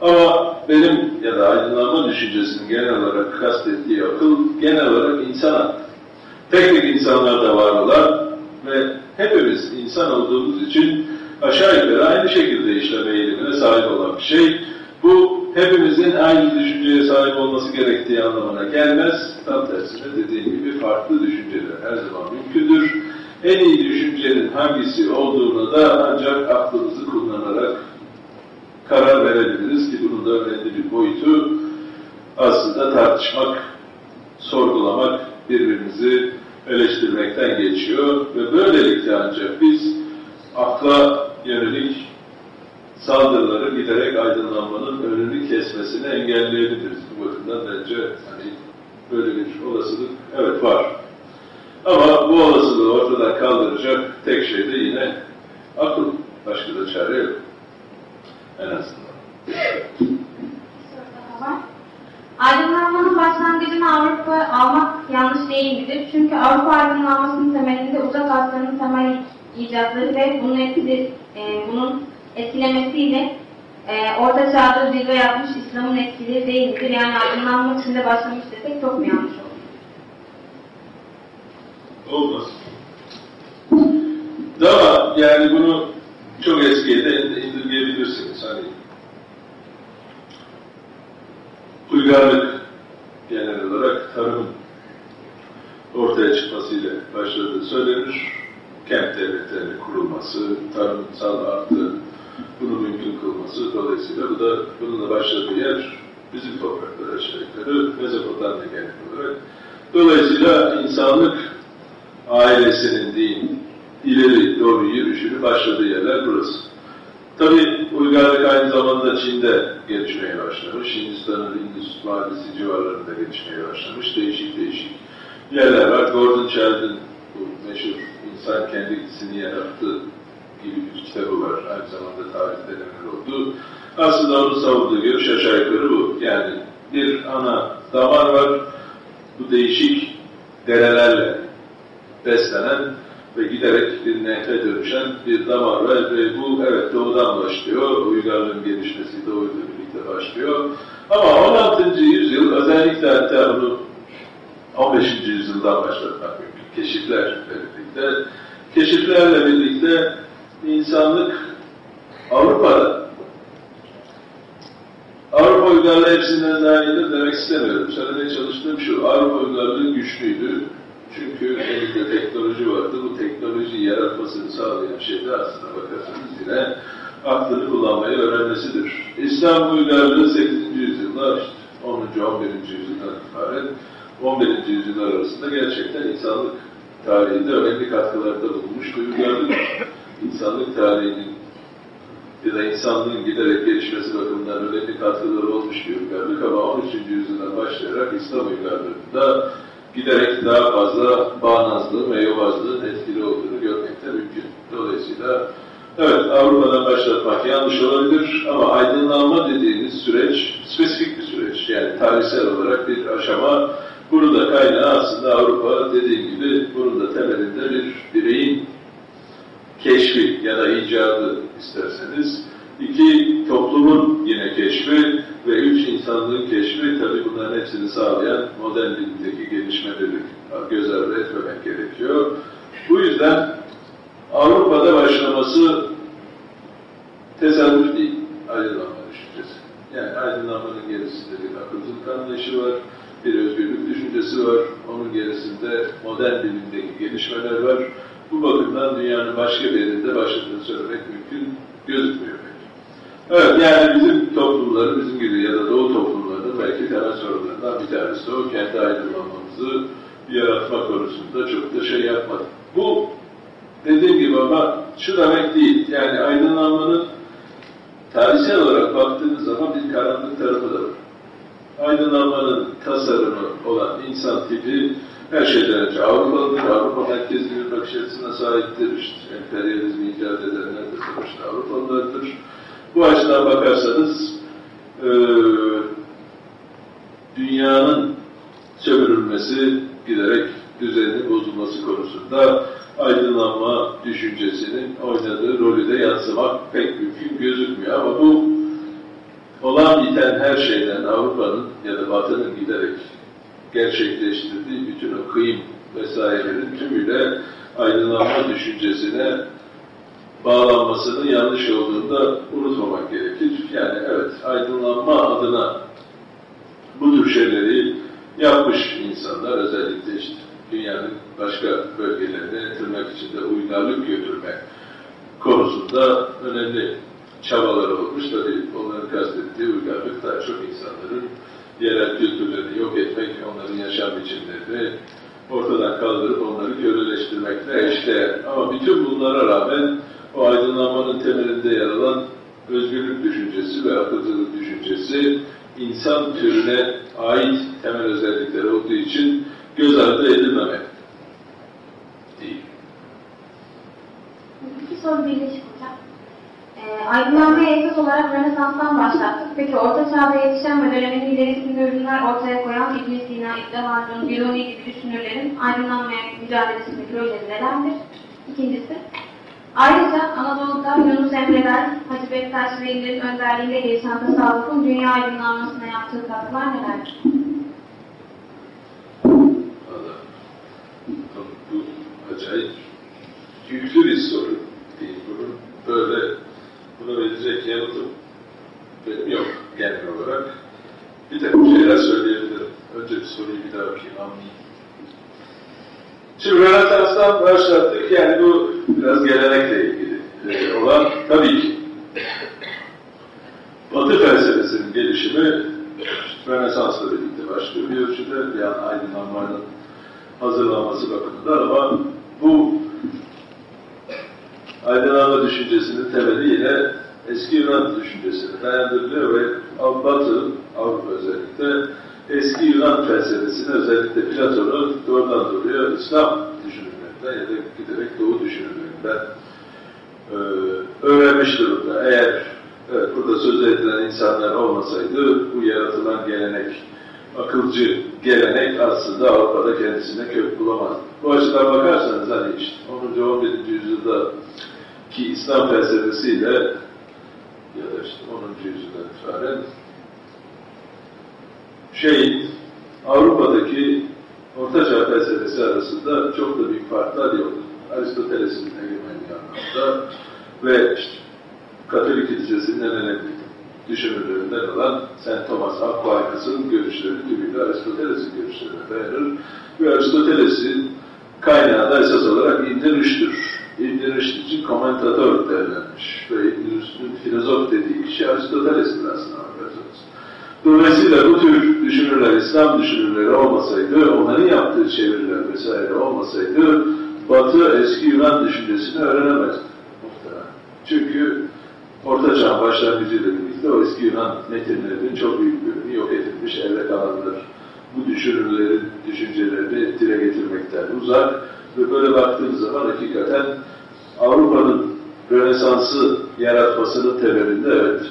ama benim ya da aydınlanma düşüncesinin genel olarak kastettiği akıl, genel olarak insan aklı. Tek tek insanlarda var olan ve hepimiz insan olduğumuz için aşağı yukarı aynı şekilde işleme eğilimine sahip olan bir şey. Bu hepimizin aynı düşünceye sahip olması gerektiği anlamına gelmez. Tam tersine dediğim gibi farklı düşünceler her zaman mümkündür. En iyi düşüncenin hangisi olduğunu da ancak aklımızı kullanarak karar verebiliriz ki bunun da önemli bir boyutu aslında tartışmak, sorgulamak, birbirimizi eleştirmekten geçiyor ve böylelikle ancak biz akla yönelik saldırıları giderek aydınlanmanın önünü kesmesini engelleyebiliriz. Bu bakımdan bence hani böyle bir olasılık evet var. Ama bu olasılığı ortadan kaldıracak tek şey de yine akıl. Başka da çare yok. En azından. Aydınlanmanın başlangıcını Avrupa almak yanlış değil midir? Çünkü Avrupa aydınlanmasının temelinde uzak Asya'nın temel icatları ve bunun, etkili, e, bunun etkilemesiyle e, Orta Çağ'da zirve yapmış İslam'ın etkileri değil midir? Yani aydınlanma içinde başlamış desek çok mu yanlış olur? Olmaz. Daha yani bunu çok eskiye de indirgeyebilirsiniz. Hani uygarlık genel olarak tarımın ortaya çıkmasıyla başladığı söylenir. Kent devletlerinin kurulması, tarımsal artı bunu mümkün kılması dolayısıyla bu da bununla başladığı yer bizim topraklar aşağı yukarı Mezopotamya genel olarak. Dolayısıyla insanlık ailesinin diyeyim ileri doğru yürüyüşünü başladığı yerler burası. Tabi uygarlık aynı zamanda Çin'de gelişmeye başlamış. Hindistan'ın Indus Vadisi civarlarında gelişmeye başlamış. Değişik değişik yerler var. Gordon Sheldon bu meşhur insan kendisini yarattı gibi bir kitabı var. Aynı zamanda tarih denemeler oldu. Aslında onun savunduğu görüş aşağı yukarı bu. Yani bir ana damar var. Bu değişik derelerle beslenen ve giderek bir nehre dönüşen bir damar var ve bu evet doğudan başlıyor. Uygarlığın gelişmesi doğuyla birlikte başlıyor. Ama 16. yüzyıl özellikle hatta bunu 15. yüzyıldan başlatmak mümkün. Keşiflerle birlikte. Keşiflerle birlikte insanlık Avrupa'da Avrupa uygarlığı hepsinden daha iyidir demek istemiyorum. Söylemeye çalıştığım şu, Avrupa uygarlığı güçlüydü. Çünkü elinde teknoloji vardı. Bu teknolojiyi yaratmasını sağlayan şey de aslına bakarsanız yine aklını kullanmayı öğrenmesidir. İslam uygarlığı 8. yüzyılda işte 10. 11. yüzyıldan itibaren 11. yüzyıllar arasında gerçekten insanlık tarihinde önemli katkılarda bulunmuş bir uygarlık. İnsanlık tarihinin ya da insanlığın giderek gelişmesi bakımından önemli katkıları olmuş bir uygarlık ama 13. yüzyıldan başlayarak İslam uygarlığında giderek daha fazla bağnazlığın ve yobazlığın etkili olduğunu görmekte mümkün. Dolayısıyla evet Avrupa'dan başlatmak yanlış olabilir ama aydınlanma dediğiniz süreç spesifik bir süreç. Yani tarihsel olarak bir aşama. Bunun da kaynağı aslında Avrupa dediğim gibi bunun da temelinde bir bireyin keşfi ya da icadı isterseniz iki toplumun yine keşfi ve üç insanlığın keşfi tabii bunların hepsini sağlayan modern bilimdeki gelişmeleri göz ardı etmemek gerekiyor. Bu yüzden Avrupa'da başlaması tesadüf değil, aydınlanma düşüncesi. Yani aydınlanmanın gerisinde bir akılcılık anlayışı var, bir özgürlük düşüncesi var, onun gerisinde modern bilimdeki gelişmeler var. Bu bakımdan dünyanın başka bir yerinde başladığını söylemek mümkün gözükmüyor. Evet, yani bizim toplumların, bizim gibi ya da doğu toplumlarının belki temel sorunlarından bir tanesi o kendi aydınlanmamızı yaratma konusunda çok da şey yapmadık. Bu dediğim gibi ama şu demek değil, yani aydınlanmanın tarihsel olarak baktığınız zaman bir karanlık tarafı da var. Aydınlanmanın tasarımı olan insan tipi her şeyden önce Avrupalıdır, Avrupa merkezli bir bakış açısına sahiptir. İşte emperyalizmi icat edenler de sonuçta Avrupalılardır. Bu açıdan bakarsanız e, dünyanın sömürülmesi, giderek düzenin bozulması konusunda aydınlanma düşüncesinin oynadığı rolü de yansımak pek mümkün gözükmüyor. Ama bu olan biten her şeyden Avrupa'nın ya da Batı'nın giderek gerçekleştirdiği bütün o kıyım vesairelerin tümüyle aydınlanma düşüncesine bağlanmasının yanlış olduğunu da unutmamak gerekir. Yani evet aydınlanma adına bu tür şeyleri yapmış insanlar özellikle işte dünyanın başka bölgelerine tırnak içinde uygarlık götürme konusunda önemli çabalar olmuş. Tabii onların kastettiği uygarlık daha çok insanların yerel kültürlerini yok etmek, onların yaşam biçimlerini ortadan kaldırıp onları köleleştirmekle işte ama bütün bunlara rağmen o aydınlanmanın temelinde yer alan özgürlük düşüncesi ve akılcılık düşüncesi insan türüne ait temel özellikler olduğu için göz ardı edilmemek değil. İki soru birleşik. E, aydınlanmayı esas olarak Rönesans'tan başlattık. Peki Orta Çağ'da yetişen ve dönemin ilerisinde ürünler ortaya koyan ibn Sina, İbn Haldun, Biruni gibi düşünürlerin aydınlanmaya mücadelesindeki rolleri nelerdir? İkincisi, ayrıca Anadolu'da Yunus Emre'ler, Hacı Bektaş ve İngiliz önderliğinde gelişen tasavvufun dünya aydınlanmasına yaptığı katkılar nelerdir? Valla bu acayip yüklü bir soru değil. Böyle buna verecek yanıtım benim yok genel olarak. Bir takım şeyler söyleyebilirim. Önce bir soruyu bir daha okuyayım, anlayayım. Şimdi Rönesans'tan başlattık. Yani bu biraz gelenekle ilgili e, olan tabii ki Batı felsefesinin gelişimi Rönesans'la birlikte başlıyor bir ölçüde. An aydınlanmanın hazırlanması bakımından ama bu aydınlanma düşüncesinin temeli yine eski Yunan düşüncesine dayandırılıyor ve Batı, Avrupa özellikle eski Yunan felsefesini özellikle Platon'u doğrudan doğruya İslam düşünürlerinden ya da giderek Doğu düşünürlerinden e, öğrenmiş durumda. Eğer evet, burada söz edilen insanlar olmasaydı bu yaratılan gelenek, akılcı gelenek aslında Avrupa'da kendisine kök bulamaz. Bu açıdan bakarsanız hani işte 10. 11. yüzyılda ki İslam felsefesiyle ya da işte 10. yüzyıldan itibaren şeyin Avrupa'daki Ortaçağ felsefesi arasında çok da büyük farklar yok. Aristoteles'in egemenliği anlamda ve işte Katolik Kilisesi'nin en önemli düşünürlerinden olan St. Thomas Aquinas'ın görüşleri tümüyle Aristoteles'in görüşlerine dayanır. Ve Aristoteles'in kaynağı da esas olarak İbn Rüşd'dür. İbn Rüşd için komentatör derlenmiş. Ve İbn Rüşd'ün filozof dediği kişi Aristoteles'tir aslında bakarsanız. Dolayısıyla bu tür düşünürler, İslam düşünürleri olmasaydı, onların yaptığı çeviriler vesaire olmasaydı, Batı eski Yunan düşüncesini öğrenemezdi muhtemelen. Çünkü Orta Çağ başlangıcıyla birlikte o eski Yunan metinlerinin çok büyük bölümü yok edilmiş, elde kalanlar. Bu düşünürlerin düşüncelerini dile getirmekten uzak ve böyle baktığınız zaman hakikaten Avrupa'nın Rönesans'ı yaratmasının temelinde evet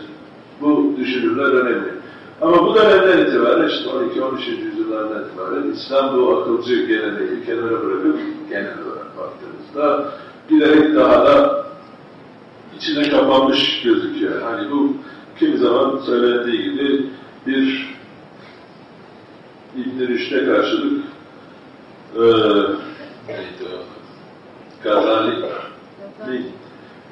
bu düşünürler önemli. Ama bu dönemden itibaren işte 12-13. yüzyıllardan itibaren İslam bu akılcı geleneği kenara bırakıp genel olarak baktığımızda giderek daha da içine kapanmış gözüküyor. Hani bu kimi zaman söylendiği gibi bir İbn Rüşd'e karşılık e, neydi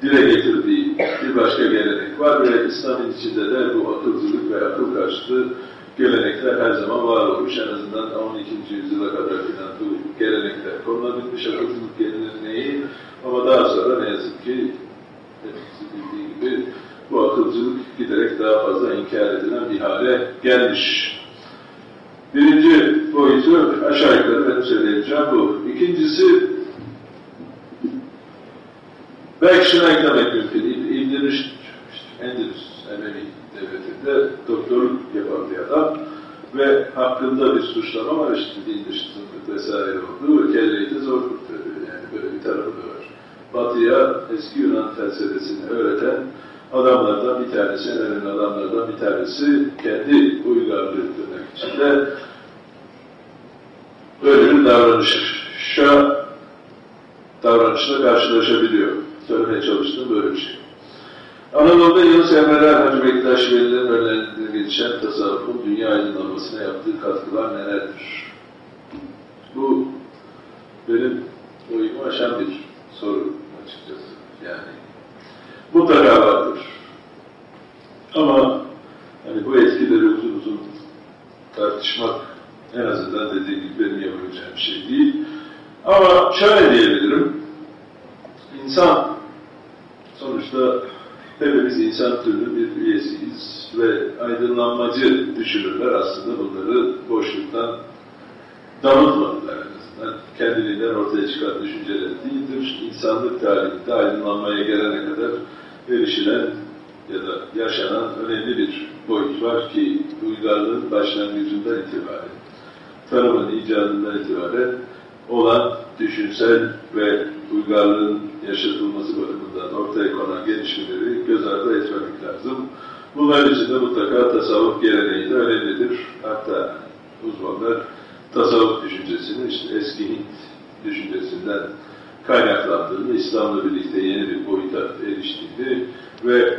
dile getirdiği bir başka gelenek var ve İslam'ın içinde de bu akılcılık ve akıl karşıtı gelenekler her zaman var olmuş. En azından 12. yüzyıla kadar filan bu gelenekler konulabilmiş akılcılık geleneği ama daha sonra ne yazık ki hepsi bildiği gibi bu akılcılık giderek daha fazla inkar edilen bir hale gelmiş. Birinci boyutu aşağı yukarı benim söyleyeceğim bu. İkincisi belki şuna eklemek mümkün. İbn-i Rüşd, Endülüs Emevi devletinde doktorluk yapan bir adam ve hakkında bir suçlama var işte din dışısızlık vesaire oldu kelleyi de zor kurtarıyor. Yani böyle bir tarafı da var. Batı'ya eski Yunan felsefesini öğreten adamlardan bir tanesi, en önemli adamlardan bir tanesi kendi uygarlığı tırnak içinde böyle bir davranışa davranışla karşılaşabiliyor. Söylemeye çalıştığım böyle bir şey. Anadolu'da Yunus Emre'ler Hacı Bektaş Velilerin önlerinde gelişen tasavvufun dünya aydınlanmasına yaptığı katkılar nelerdir? Bu benim boyumu aşan bir soru açıkçası. Yani mutlaka vardır. Ama hani bu etkileri uzun uzun tartışmak en azından dediğim gibi benim yapabileceğim bir şey değil. Ama şöyle diyebilirim. İnsan sonuçta hepimiz insan türünün bir üyesiyiz ve aydınlanmacı düşünürler aslında bunları boşluktan azından. Kendiliğinden ortaya çıkan düşünceler değildir. İnsanlık tarihinde aydınlanmaya gelene kadar erişilen ya da yaşanan önemli bir boyut var ki uygarlığın başlangıcından itibaren, tarımın icadından itibaren olan düşünsel ve uygarlığın yaşatılması bakımından ortaya konan gelişmeleri göz ardı etmemek lazım. Bunlar içinde mutlaka tasavvuf geleneği de önemlidir. Hatta uzmanlar tasavvuf düşüncesinin işte eski Hint düşüncesinden kaynaklandığını, İslam'la birlikte yeni bir boyuta eriştiğini ve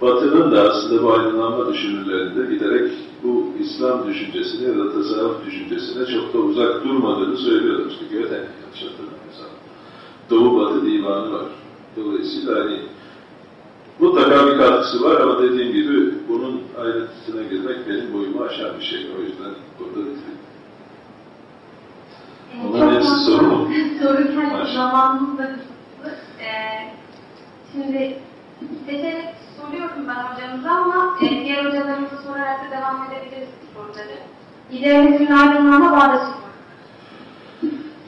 Batı'nın da aslında bu aydınlanma düşünürlerinde giderek bu İslam düşüncesine ya da tasavvuf düşüncesine çok da uzak durmadığını söylüyorlar. İşte Göten yanlış. Doğu Batı divanı var. Dolayısıyla hani mutlaka bir katkısı var ama dediğim gibi bunun ayrıntısına girmek benim boyumu aşan bir şey. O yüzden burada bitireyim. Hepsi soru mu? Sorurken Maşallah. zamanımız da kısıtlı. Ee, şimdi seçerek soruyorum ben hocamıza ama e, diğer hocalarımıza sorarak da devam edebiliriz soruları. İdealizmin aydınlanma bağdaşı mı?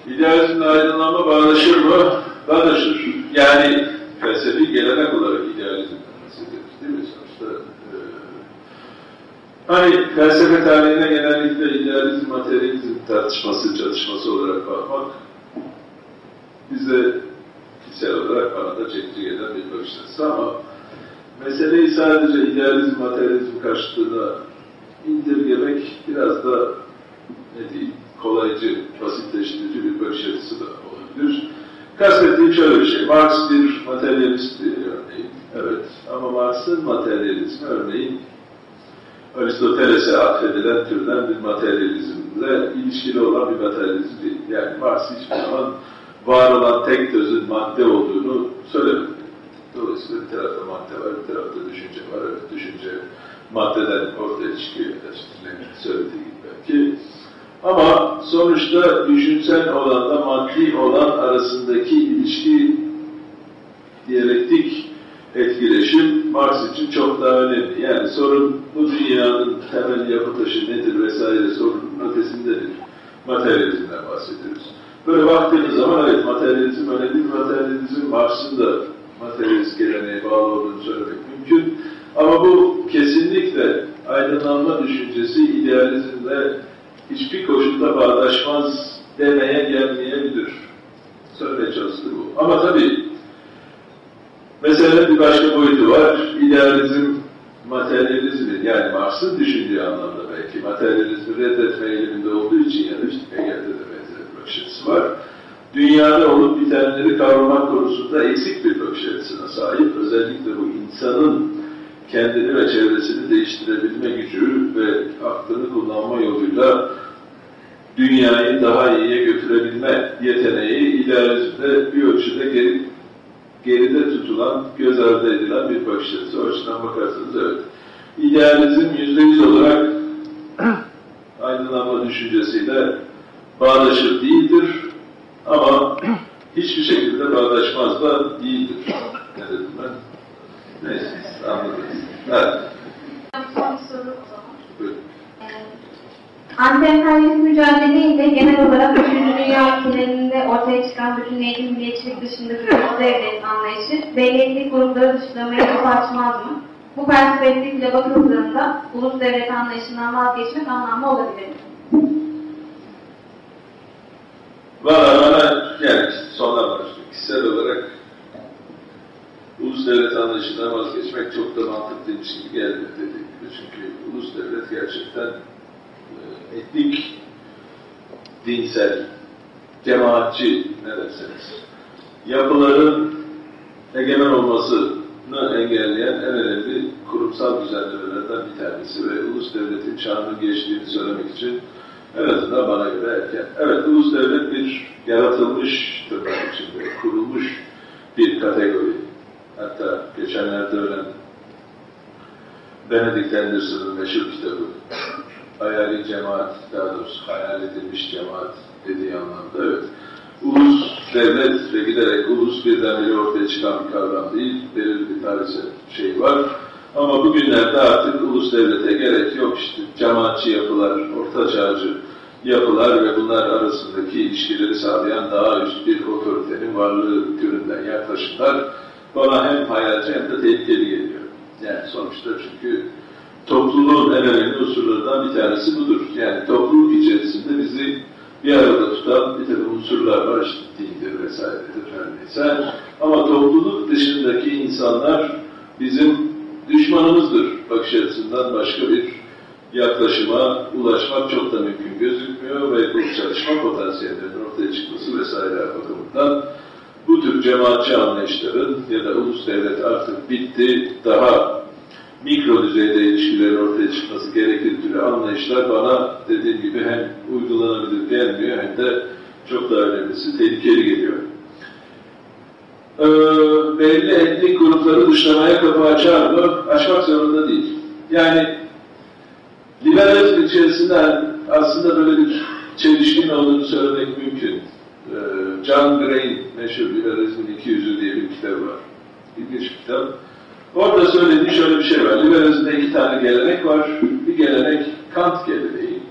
İdealizmle aydınlanma bağdaşır mı? Bağdaşır. Yani felsefi gelenek olarak idealizmden bahsediyoruz değil mi? Sonuçta e, hani felsefe tarihine genellikle idealizm, materyalizm tartışması, çatışması olarak bakmak bize kişisel olarak bana da çekici gelen bir bakış açısı ama meseleyi sadece idealizm, materyalizm karşıtında indirgemek biraz da ne diyeyim, kolaycı, basitleştirici bir bakış açısı da olabilir. Kastettiğim şöyle bir şey, Marx bir materyalist örneğin, evet ama Marx'ın materyalizmi örneğin Aristoteles'e atfedilen türden bir materyalizmle ilişkili olan bir materyalizm değil. Yani Marx hiçbir zaman var olan tek özün madde olduğunu söylemedi. Dolayısıyla bir tarafta madde var, bir tarafta düşünce var. Evet, düşünce maddeden ortaya çıkıyor Lenin söylediği gibi belki. Ama sonuçta düşünsel olanla maddi olan arasındaki ilişki diyalektik etkileşim Marx için çok daha önemli. Yani sorun bu dünyanın temel yapı taşı nedir vesaire sorunun ötesindedir. Materyalizmden bahsediyoruz. Böyle baktığınız zaman evet materyalizm önemli bir materyalizm Marx'ın da materyalist geleneğe bağlı olduğunu söylemek mümkün. Ama bu kesinlikle aydınlanma düşüncesi idealizmle hiçbir koşulda bağdaşmaz demeye gelmeyebilir. Söylemeye çalıştı bu. Ama tabii meselenin bir başka boyutu var. İdealizm materyalizmin yani Marx'ın düşündüğü anlamda belki materyalizmi reddetme eğiliminde olduğu için ya da işte Hegel'de de benzer bir bakış açısı var. Dünyada olup bitenleri kavramak konusunda eksik bir bakış açısına sahip. Özellikle bu insanın kendini ve çevresini değiştirebilme gücü ve aklını kullanma yoluyla dünyayı daha iyiye götürebilme yeteneği idealizmde bir ölçüde geri, geride tutulan, göz ardı edilen bir bakış açısı. O açıdan bakarsanız evet. İdealizm yüzde yüz olarak aydınlanma düşüncesiyle bağdaşır değildir ama hiçbir şekilde bağdaşmaz da değildir. Ne dedim ben? Neyse, anladınız. Evet, Anti-emperyalist mücadeleyle genel olarak 3. Dünya ülkelerinde ortaya çıkan bütünleyici milliyetçilik dışındaki ulu devlet anlayışı belli grupları dışlamaya yol açmaz mı? Bu perspektifle bakıldığında ulus devlet anlayışından vazgeçmek anlamlı olabilir mi? Valla bana yani sondan başlayayım. Kişisel olarak ulus devlet anlayışından vazgeçmek çok da mantıklıymış gibi gelmedi dediğim gibi. Çünkü ulus devlet gerçekten etnik, dinsel, cemaatçi ne derseniz yapıların egemen olmasını engelleyen en önemli kurumsal düzenlemelerden bir tanesi ve ulus devletin çağının geçtiğini söylemek için en azından bana göre erken. Evet, ulus devlet bir yaratılmış tırnak içinde, kurulmuş bir kategori. Hatta geçenlerde ölen Benedict Anderson'ın meşhur kitabı Hayali Cemaat, daha doğrusu hayal edilmiş cemaat dediği anlamda evet. Ulus, devlet ve giderek ulus birdenbire ortaya çıkan bir kavram değil, belirli bir tarihsel şey var. Ama bugünlerde artık ulus devlete gerek yok işte cemaatçi yapılar, orta çağcı yapılar ve bunlar arasındaki ilişkileri sağlayan daha üst bir otoritenin varlığı türünden yaklaşımlar bana hem hayalci hem de tehlikeli geliyor. Yani sonuçta çünkü topluluğun en önemli unsurlarından bir tanesi budur. Yani topluluk içerisinde bizi bir arada tutan bir takım unsurlar var, işte dindir vesairedir her neyse. Ama topluluk dışındaki insanlar bizim düşmanımızdır bakış açısından başka bir yaklaşıma ulaşmak çok da mümkün gözükmüyor ve bu çalışma potansiyellerinin ortaya çıkması vesaire bakımından bu tür cemaatçi anlayışların ya da ulus devlet artık bitti, daha mikro düzeyde ilişkilerin ortaya çıkması gerekir türü anlayışlar bana dediğim gibi hem uygulanabilir gelmiyor hem de çok daha önemlisi tehlikeli geliyor. Ee, belli etnik grupları dışlamaya kapı açar mı? Açmak zorunda değil. Yani liberalizm içerisinde aslında böyle bir çelişkin olduğunu söylemek mümkün. Ee, John Gray'in meşhur Liberalizmin 200'ü diye bir kitabı var. İlginç kitap. Orada söylediği şöyle bir şey var. Liberalizmde iki tane gelenek var. Bir gelenek Kant geleneği.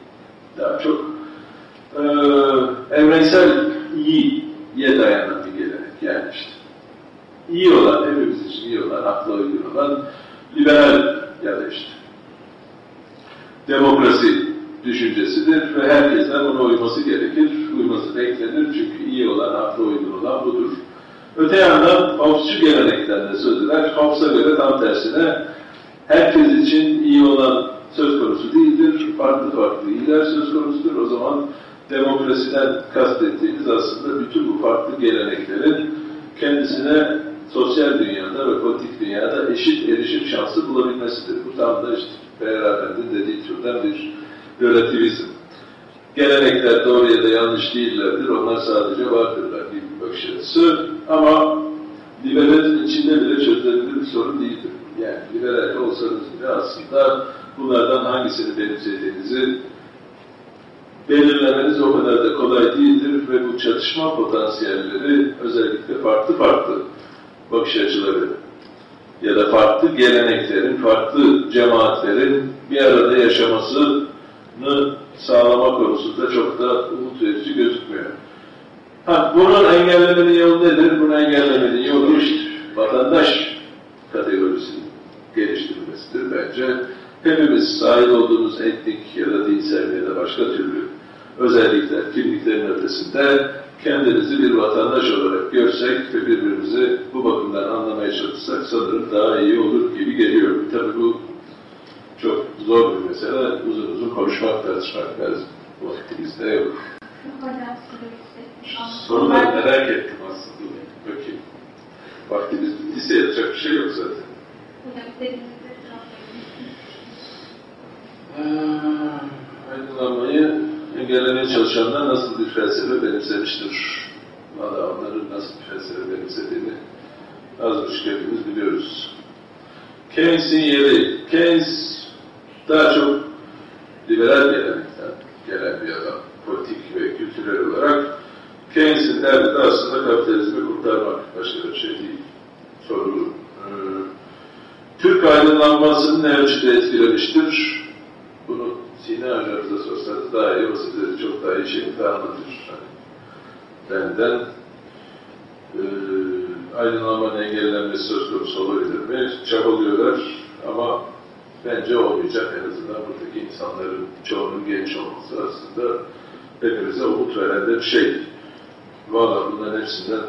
Daha çok e, evrensel iyiye dayanan bir gelenek. Yani işte iyi olan, hepimiz için iyi olan, akla uygun olan liberal ya da işte demokrasi düşüncesidir ve herkesten ona uyması gerekir. Uyması beklenir çünkü iyi olan, akla uygun olan budur. Öte yandan Hobbesçu gelenekten de söz göre tam tersine herkes için iyi olan söz konusu değildir. Farklı farklı iyiler söz konusudur. O zaman demokrasiden kastettiğimiz aslında bütün bu farklı geleneklerin kendisine sosyal dünyada ve politik dünyada eşit erişim şansı bulabilmesidir. Bu tam da işte Beylerbeyi'nin dediği türden bir relativizm. Gelenekler doğru ya da yanlış değillerdir. Onlar sadece vardırlar bir bakış açısı. Ama liberalizm içinde bile çözülebilir bir sorun değildir. Yani liberal olsanız bile aslında bunlardan hangisini benimsediğinizi belirlemeniz o kadar da kolay değildir ve bu çatışma potansiyelleri özellikle farklı farklı bakış açıları ya da farklı geleneklerin, farklı cemaatlerin bir arada yaşamasını sağlama konusunda çok da umut verici gözükmüyor. Ha, bunun engellemenin yolu nedir? Bunu engellemenin yolu işte vatandaş kategorisinin geliştirilmesidir bence. Hepimiz sahip olduğumuz etnik ya da dinsel ya da başka türlü özellikler, kimliklerin ötesinde kendimizi bir vatandaş olarak görsek ve birbirimizi bu bakımdan anlamaya çalışsak sanırım daha iyi olur gibi geliyor. Tabii bu çok zor bir mesele. Uzun uzun konuşmak, tartışmak lazım. Vaktimizde yok. Hocam Soruları merak ettim aslında. Bakayım. Vaktimiz bittiyse yapacak bir şey yok zaten. Ee, aydınlanmayı engellemeye çalışanlar nasıl bir felsefe benimsemiştir? Valla onların nasıl bir felsefe benimsediğini az buçuk hepimiz biliyoruz. Keynes'in yeri, Keynes daha çok liberal gelen bir adam, politik ve kültürel olarak. Keynes'in derdi de aslında kapitalizmi kurtarmak, başka bir şey değil. Soru. Ee, Türk aydınlanmasını ne ölçüde etkilemiştir? Bunu Sine hocamıza sorsanız daha iyi, o çok daha iyi şekilde anlatır. Yani benden e, aydınlanmanın engellenmesi söz konusu olabilir mi? Çabalıyorlar ama bence olmayacak. En azından buradaki insanların çoğunun genç olması aslında hepimize umut veren de bir şey. Valla bunların hepsinden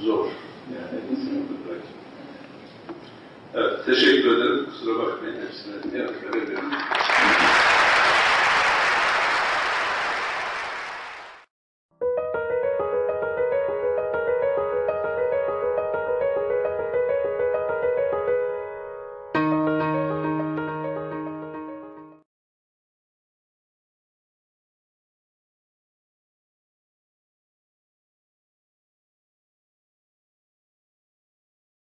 zor. Yani. Evet, teşekkür ederim. Kusura bakmayın hepsine yanıt verebilirim.